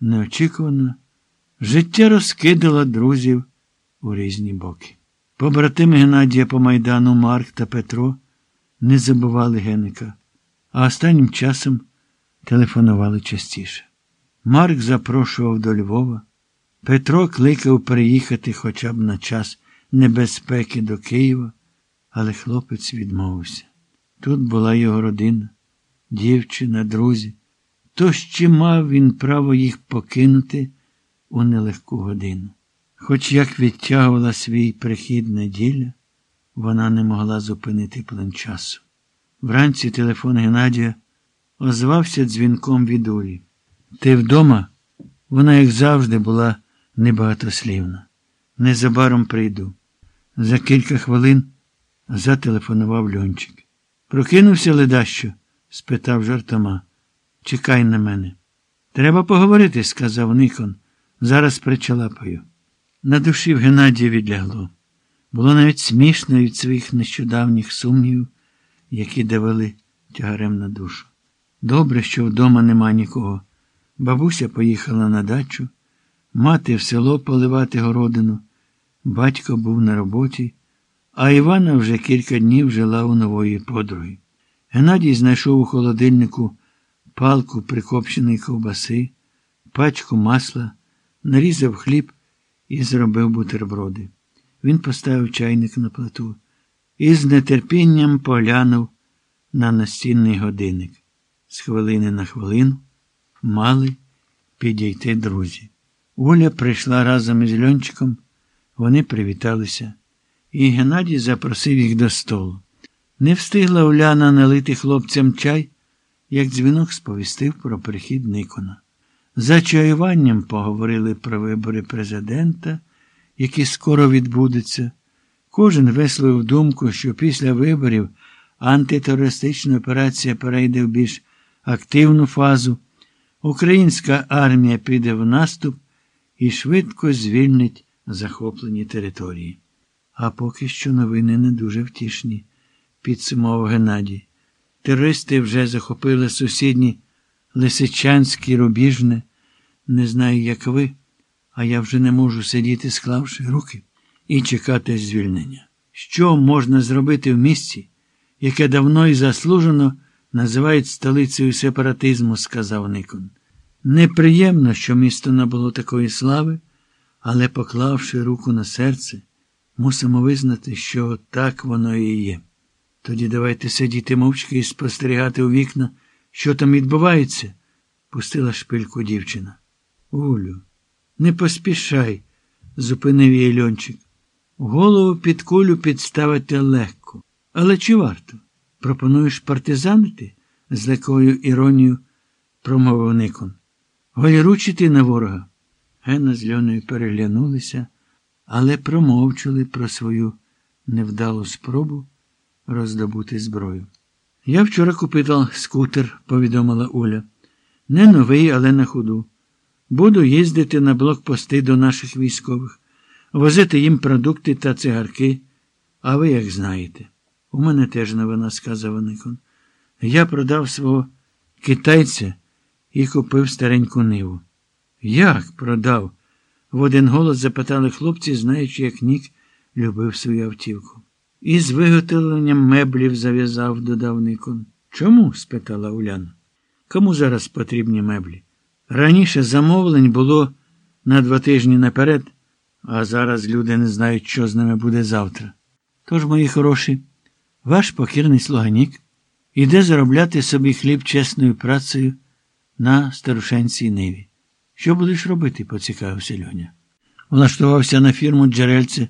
Неочікувано життя розкидало друзів у різні боки. Побратими Геннадія по майдану Марк та Петро не забували Геника, а останнім часом телефонували частіше. Марк запрошував до Львова. Петро кликав приїхати хоча б на час небезпеки до Києва, але хлопець відмовився. Тут була його родина, дівчина, друзі. Тож чи мав він право їх покинути у нелегку годину? Хоч як відтягувала свій прихід неділя, вона не могла зупинити плин часу. Вранці телефон Геннадія озвався дзвінком від Улі. Ти вдома? Вона, як завжди, була небагатослівна. Незабаром прийду. За кілька хвилин зателефонував льончик. Прокинувся ледащо? спитав жартома. Чекай на мене. Треба поговорити, сказав Никон. Зараз причалапаю. На душі в Геннадія відлягло. Було навіть смішно від своїх нещодавніх сумнівів, які давали тягарем на душу. Добре, що вдома нема нікого. Бабуся поїхала на дачу, мати в село поливати городину, батько був на роботі, а Івана вже кілька днів жила у нової подруги. Геннадій знайшов у холодильнику палку прикопченої ковбаси, пачку масла, нарізав хліб і зробив бутерброди. Він поставив чайник на плиту і з нетерпінням поглянув на настінний годинник. З хвилини на хвилину мали підійти друзі. Оля прийшла разом із льончиком, вони привіталися, і Геннадій запросив їх до столу. Не встигла Уляна налити хлопцям чай, як дзвінок сповістив про прихід Никона. За чаюванням поговорили про вибори президента, які скоро відбудуться. Кожен висловив думку, що після виборів антитерористична операція перейде в більш активну фазу, українська армія піде в наступ і швидко звільнить захоплені території. А поки що новини не дуже втішні, підсумував Геннадій. Терористи вже захопили сусідні Лисичанські рубіжне. Не знаю, як ви, а я вже не можу сидіти, склавши руки, і чекати звільнення. Що можна зробити в місті, яке давно і заслужено називають столицею сепаратизму, сказав Никон. Неприємно, що місто набуло такої слави, але, поклавши руку на серце, мусимо визнати, що так воно і є. Тоді давайте сидіти мовчки і спостерігати у вікна, що там відбувається, пустила шпильку дівчина. Улю, не поспішай, зупинив її льончик. Голову під кулю підставити легко. Але чи варто? Пропонуєш партизанити? з легкою іронією промовив Никон. Голіручити на ворога. Гена з Льоною переглянулися, але промовчали про свою невдалу спробу роздобути зброю. Я вчора купила скутер, повідомила Оля. Не новий, але на ходу. Буду їздити на блокпости до наших військових, возити їм продукти та цигарки. А ви як знаєте? У мене теж новина, сказав Никон. Я продав свого китайця і купив стареньку ниву. Як продав? В один голос запитали хлопці, знаючи, як Нік любив свою автівку. І з виготовленням меблів зав'язав, додав Никон. Чому? спитала Уляна. Кому зараз потрібні меблі? Раніше замовлень було на два тижні наперед, а зараз люди не знають, що з ними буде завтра. Тож, мої хороші, ваш покірний слуганік іде заробляти собі хліб чесною працею на старушенцій ниві. Що будеш робити? поцікавився Льоня. Влаштувався на фірму джерельце.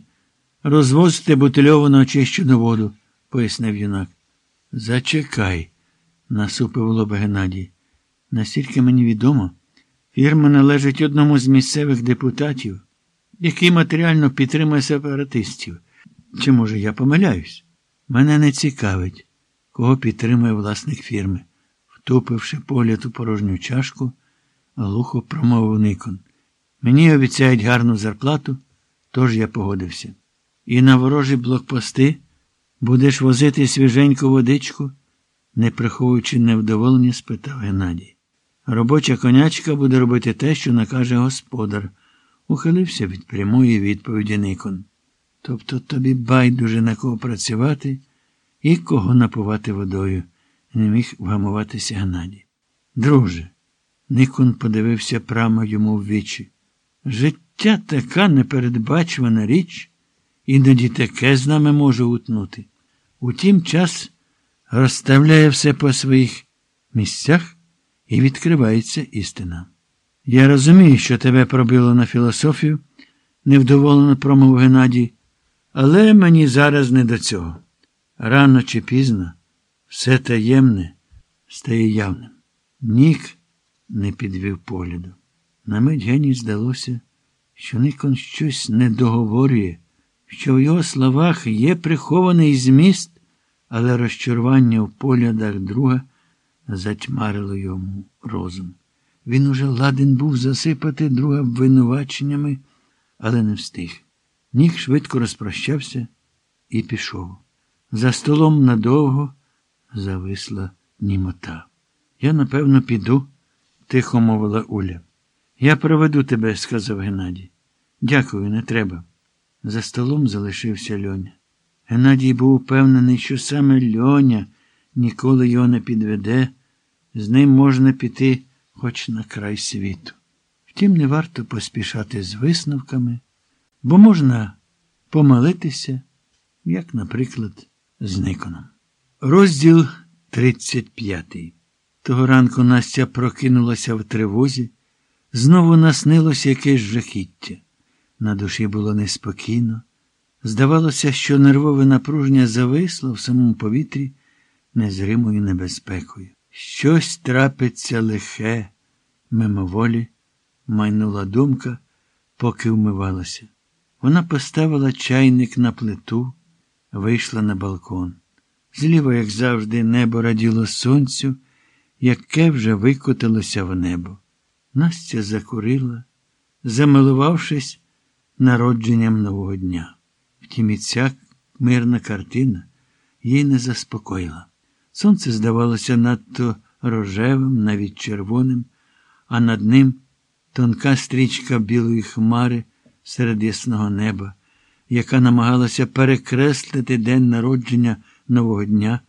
Розвозити бутильовану очищену воду, пояснив юнак. Зачекай, насупив лоба Геннадій. Настільки мені відомо, фірма належить одному з місцевих депутатів, який матеріально підтримує сепаратистів. Чи, може, я помиляюсь? Мене не цікавить, кого підтримує власник фірми. Втупивши погляд у порожню чашку, глухо промовив Никон. Мені обіцяють гарну зарплату, тож я погодився. І на ворожі блокпости будеш возити свіженьку водичку, не приховуючи невдоволення, спитав Геннадій. Робоча конячка буде робити те, що накаже господар, ухилився від прямої відповіді Никон. Тобто тобі байдуже на кого працювати і кого напувати водою, не міг вгамуватися Геннадій. Друже, Никон подивився прямо йому в вічі. Життя така непередбачувана річ, іноді таке з нами може утнути. Утім, час розставляє все по своїх місцях і відкривається істина. Я розумію, що тебе пробило на філософію, невдоволено промовив Геннадій, але мені зараз не до цього. Рано чи пізно все таємне стає явним. Нік не підвів погляду. На мить геній здалося, що Никон щось не договорює, що в його словах є прихований зміст, але розчарування в поглядах друга затьмарило йому розум. Він уже ладен був засипати друга обвинуваченнями, але не встиг. Нік швидко розпрощався і пішов. За столом надовго зависла німота. Я, напевно, піду, тихо мовила Уля. Я проведу тебе, сказав Геннадій. Дякую, не треба. За столом залишився Льоня. Геннадій був упевнений, що саме Льоня ніколи його не підведе, з ним можна піти хоч на край світу. Втім, не варто поспішати з висновками, бо можна помилитися, як, наприклад, з Никоном. Розділ 35. Того ранку Настя прокинулася в тривозі, знову наснилося якесь жахіття. На душі було неспокійно. Здавалося, що нервове напруження зависло в самому повітрі незримою небезпекою. Щось трапиться лихе, мимоволі, майнула думка, поки вмивалася. Вона поставила чайник на плиту, вийшла на балкон. Зліва, як завжди, небо раділо сонцю, яке вже викотилося в небо. Настя закурила, замилувавшись народженням нового дня. Втім, і ця мирна картина їй не заспокоїла. Сонце здавалося надто рожевим, навіть червоним, а над ним тонка стрічка білої хмари серед ясного неба, яка намагалася перекреслити день народження нового дня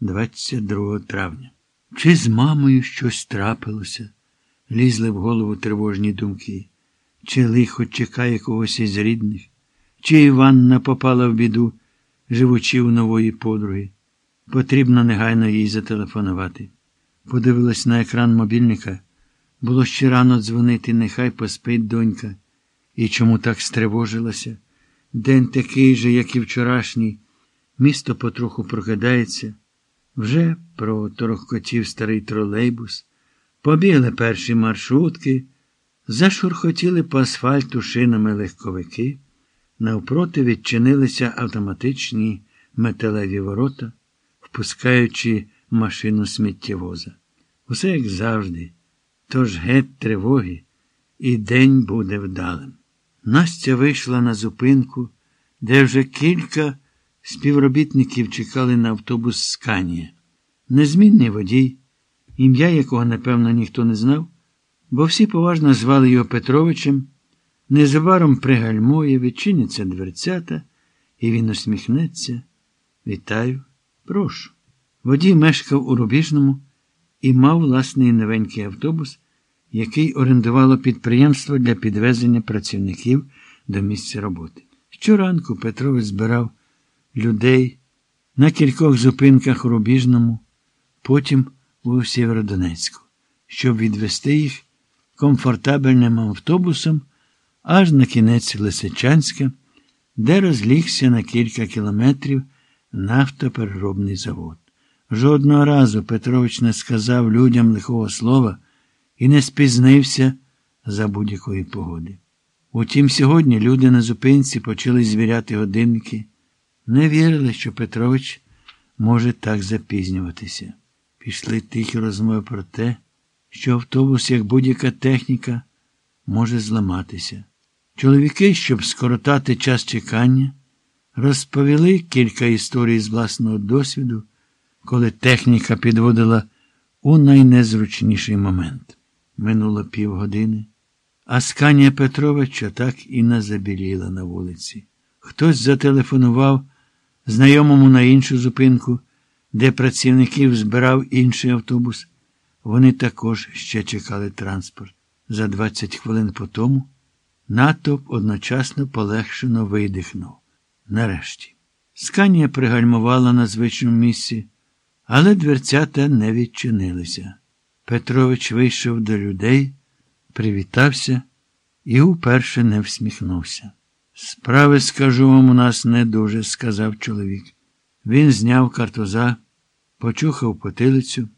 22 травня. Чи з мамою щось трапилося? Лізли в голову тривожні думки. Чи лихо чекає когось із рідних, чи Іванна попала в біду, живучи у нової подруги. Потрібно негайно їй зателефонувати. Подивилась на екран мобільника. Було ще рано дзвонити, нехай поспить донька. І чому так стривожилася? День такий же, як і вчорашній. Місто потроху прокидається. Вже проторохкотів старий тролейбус. Побігли перші маршрутки, зашурхотіли по асфальту шинами легковики. Навпроти відчинилися автоматичні металеві ворота впускаючи машину сміттєвоза. Усе як завжди, тож геть тривоги, і день буде вдалим. Настя вийшла на зупинку, де вже кілька співробітників чекали на автобус Сканія. Незмінний водій, ім'я якого, напевно, ніхто не знав, бо всі поважно звали його Петровичем, незабаром пригальмує, відчиняться дверцята, і він усміхнеться. Вітаю. Прошу. Водій мешкав у Рубіжному і мав власний новенький автобус, який орендувало підприємство для підвезення працівників до місця роботи. Щоранку Петрович збирав людей на кількох зупинках у Рубіжному, потім у Сєвєродонецьку, щоб відвести їх комфортабельним автобусом аж на кінець Лисичанська, де розлігся на кілька кілометрів нафтопереробний завод. Жодного разу Петрович не сказав людям лихого слова і не спізнився за будь-якої погоди. Утім, сьогодні люди на зупинці почали звіряти годинники, не вірили, що Петрович може так запізнюватися. Пішли тихі розмови про те, що автобус, як будь-яка техніка, може зламатися. Чоловіки, щоб скоротати час чекання, розповіли кілька історій з власного досвіду, коли техніка підводила у найнезручніший момент. Минуло півгодини, а Сканія Петровича так і не забіліла на вулиці. Хтось зателефонував знайомому на іншу зупинку, де працівників збирав інший автобус. Вони також ще чекали транспорт. За 20 хвилин по тому натовп одночасно полегшено видихнув. Нарешті. Сканія пригальмувала на звичному місці, але дверцята не відчинилися. Петрович вийшов до людей, привітався і уперше не всміхнувся. Справи, скажу вам, у нас не дуже, сказав чоловік. Він зняв картуза, почухав потилицю.